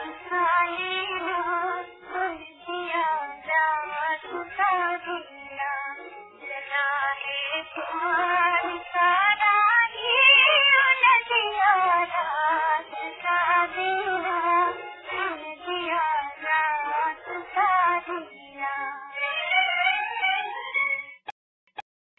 لا